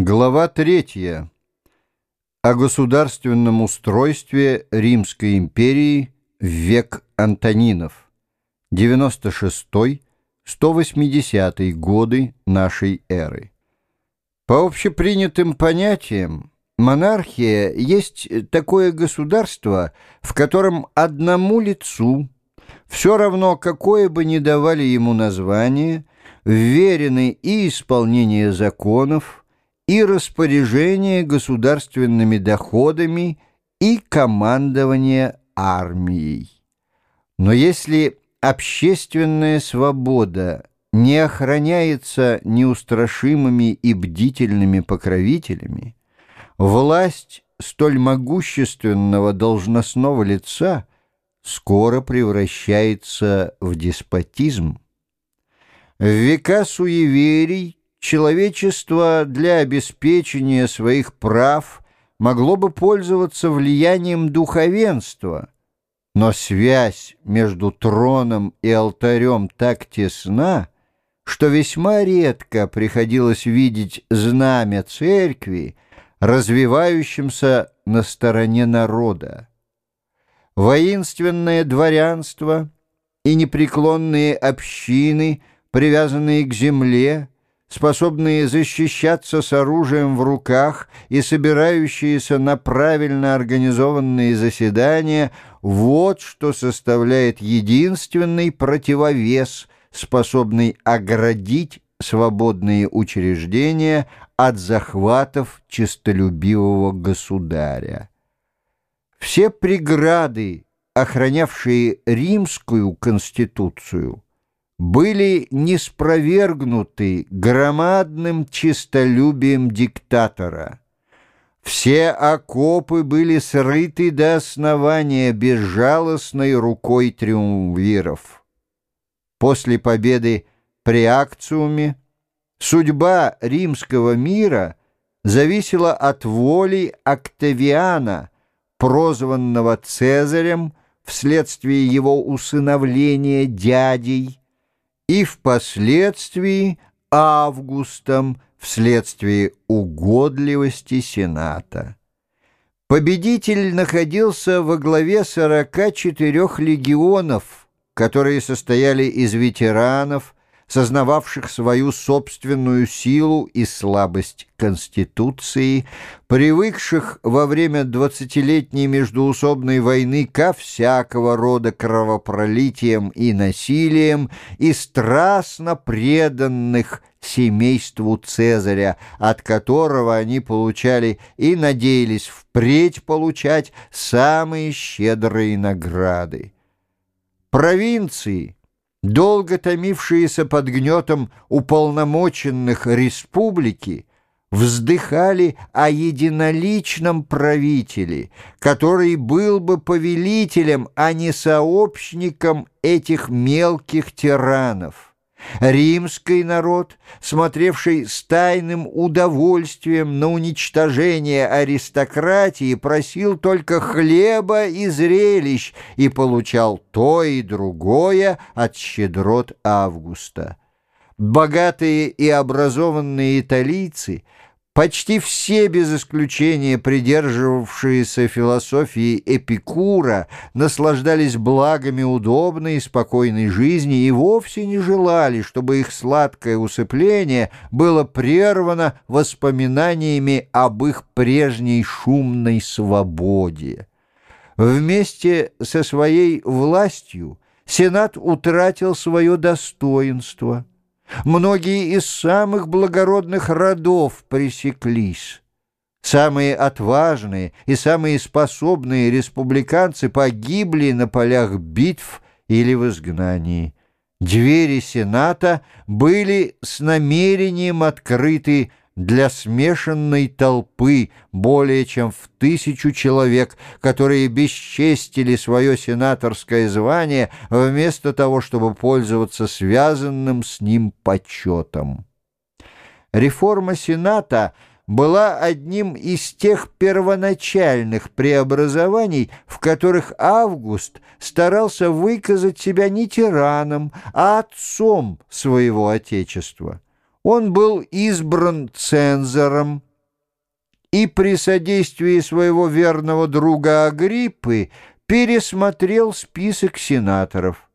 Глава третья. О государственном устройстве Римской империи в век Антонинов. 96-180 годы нашей эры. По общепринятым понятиям, монархия есть такое государство, в котором одному лицу, все равно какое бы ни давали ему название, вверены и исполнение законов, и распоряжение государственными доходами и командование армией. Но если общественная свобода не охраняется неустрашимыми и бдительными покровителями, власть столь могущественного должностного лица скоро превращается в деспотизм. В века суеверий человечество для обеспечения своих прав могло бы пользоваться влиянием духовенства, но связь между троном и алтарем так тесна, что весьма редко приходилось видеть знамя церкви, развивающимся на стороне народа. Воинственное дворянство и непреклонные общины, привязанные к земле, способные защищаться с оружием в руках и собирающиеся на правильно организованные заседания, вот что составляет единственный противовес, способный оградить свободные учреждения от захватов честолюбивого государя. Все преграды, охранявшие римскую конституцию – были неспровергнуты громадным честолюбием диктатора. Все окопы были срыты до основания безжалостной рукой триумвиров. После победы при акциуме судьба римского мира зависела от воли Октавиана, прозванного Цезарем вследствие его усыновления дядей, и впоследствии Августом вследствие угодливости Сената. Победитель находился во главе 44 легионов, которые состояли из ветеранов, сознававших свою собственную силу и слабость Конституции, привыкших во время двадцатилетней междуусобной войны ко всякого рода кровопролитиям и насилиям и страстно преданных семейству Цезаря, от которого они получали и надеялись впредь получать самые щедрые награды. Провинции — долго томившиеся под гнетом уполномоченных республики, вздыхали о единоличном правителе, который был бы повелителем, а не сообщником этих мелких тиранов. Римский народ, смотревший с тайным удовольствием на уничтожение аристократии, просил только хлеба и зрелищ и получал то и другое от щедрот Августа. Богатые и образованные италийцы – Почти все, без исключения придерживавшиеся философии Эпикура, наслаждались благами удобной и спокойной жизни и вовсе не желали, чтобы их сладкое усыпление было прервано воспоминаниями об их прежней шумной свободе. Вместе со своей властью Сенат утратил свое достоинство – Многие из самых благородных родов пресеклись. Самые отважные и самые способные республиканцы погибли на полях битв или в изгнании. Двери Сената были с намерением открыты для смешанной толпы более чем в тысячу человек, которые бесчестили свое сенаторское звание вместо того, чтобы пользоваться связанным с ним почетом. Реформа Сената была одним из тех первоначальных преобразований, в которых Август старался выказать себя не тираном, а отцом своего отечества. Он был избран цензором и при содействии своего верного друга Агриппы пересмотрел список сенаторов.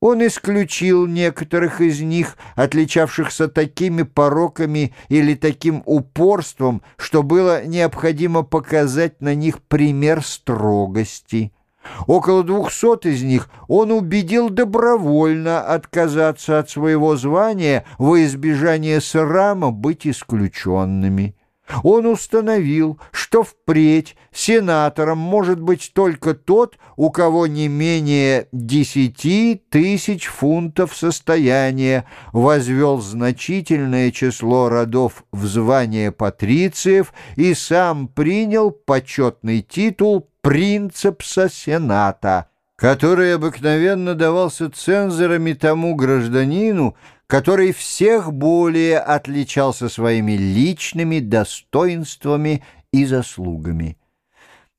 Он исключил некоторых из них, отличавшихся такими пороками или таким упорством, что было необходимо показать на них пример строгости. Около двухсот из них он убедил добровольно отказаться от своего звания во избежание срама быть исключенными. Он установил, что впредь сенатором может быть только тот, у кого не менее десяти тысяч фунтов состояния, возвел значительное число родов в звание патрициев и сам принял почетный титул принцепса сената, который обыкновенно давался цензорами тому гражданину, который всех более отличался своими личными достоинствами и заслугами.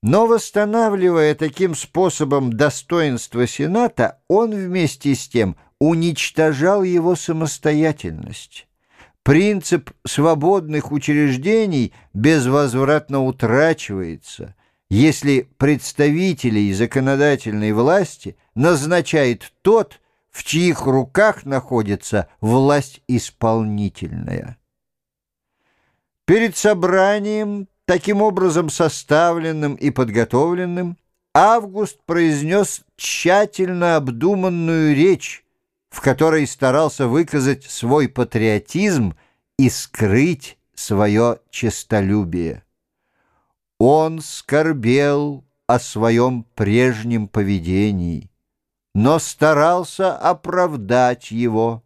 Но восстанавливая таким способом достоинство Сената, он вместе с тем уничтожал его самостоятельность. Принцип свободных учреждений безвозвратно утрачивается, если представителей законодательной власти назначает тот, в чьих руках находится власть исполнительная. Перед собранием, таким образом составленным и подготовленным, Август произнес тщательно обдуманную речь, в которой старался выказать свой патриотизм и скрыть свое честолюбие. Он скорбел о своем прежнем поведении – но старался оправдать его.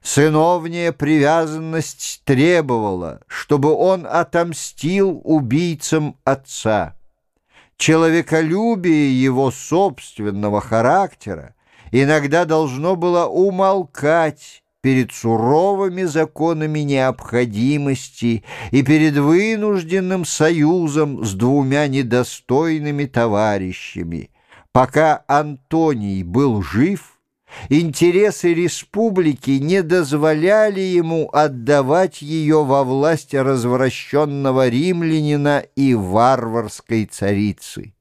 Сыновняя привязанность требовала, чтобы он отомстил убийцам отца. Человеколюбие его собственного характера иногда должно было умолкать перед суровыми законами необходимости и перед вынужденным союзом с двумя недостойными товарищами – Пока Антоний был жив, интересы республики не дозволяли ему отдавать ее во власть развращенного римлянина и варварской царицы.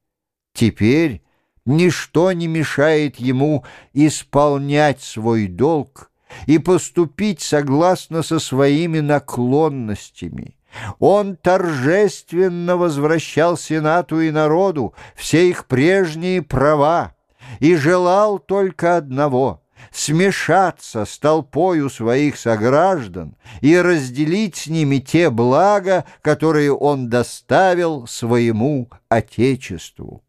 Теперь ничто не мешает ему исполнять свой долг и поступить согласно со своими наклонностями. Он торжественно возвращал Сенату и народу все их прежние права и желал только одного — смешаться с толпою своих сограждан и разделить с ними те блага, которые он доставил своему Отечеству.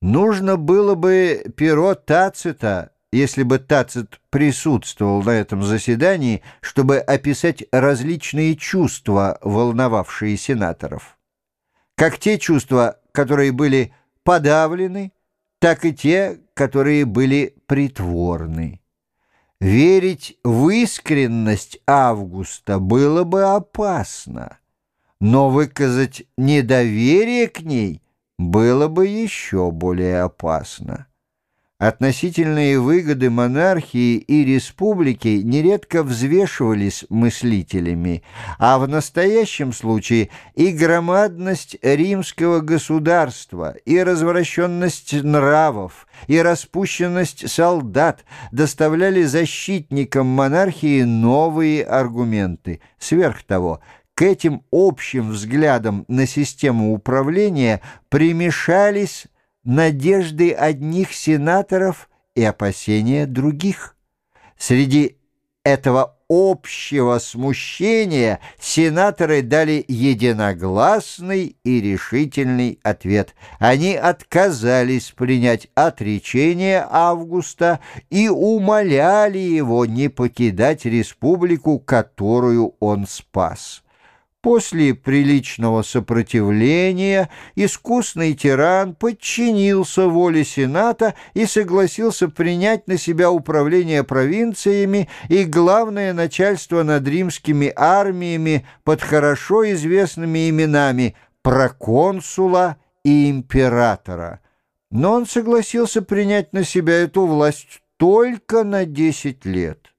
Нужно было бы перо Тацита если бы Тацит присутствовал на этом заседании, чтобы описать различные чувства, волновавшие сенаторов. Как те чувства, которые были подавлены, так и те, которые были притворны. Верить в искренность Августа было бы опасно, но выказать недоверие к ней было бы еще более опасно. Относительные выгоды монархии и республики нередко взвешивались мыслителями, а в настоящем случае и громадность римского государства, и развращенность нравов, и распущенность солдат доставляли защитникам монархии новые аргументы. Сверх того, к этим общим взглядам на систему управления примешались надежды одних сенаторов и опасения других. Среди этого общего смущения сенаторы дали единогласный и решительный ответ. Они отказались принять отречение Августа и умоляли его не покидать республику, которую он спас. После приличного сопротивления искусный тиран подчинился воле Сената и согласился принять на себя управление провинциями и главное начальство над римскими армиями под хорошо известными именами проконсула и императора. Но он согласился принять на себя эту власть только на 10 лет.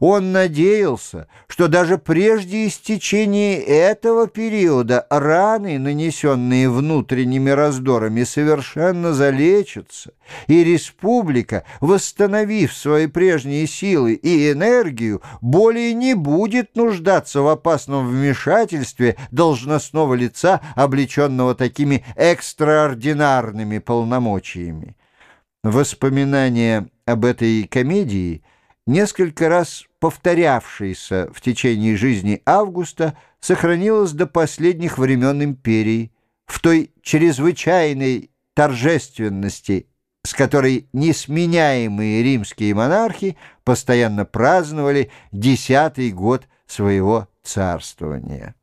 Он надеялся, что даже прежде истечения этого периода раны, нанесенные внутренними раздорами, совершенно залечатся, и республика, восстановив свои прежние силы и энергию, более не будет нуждаться в опасном вмешательстве должностного лица, облеченного такими экстраординарными полномочиями. Воспоминания об этой комедии – несколько раз повторявшееся в течение жизни Августа, сохранилось до последних времен империи, в той чрезвычайной торжественности, с которой несменяемые римские монархи постоянно праздновали десятый год своего царствования.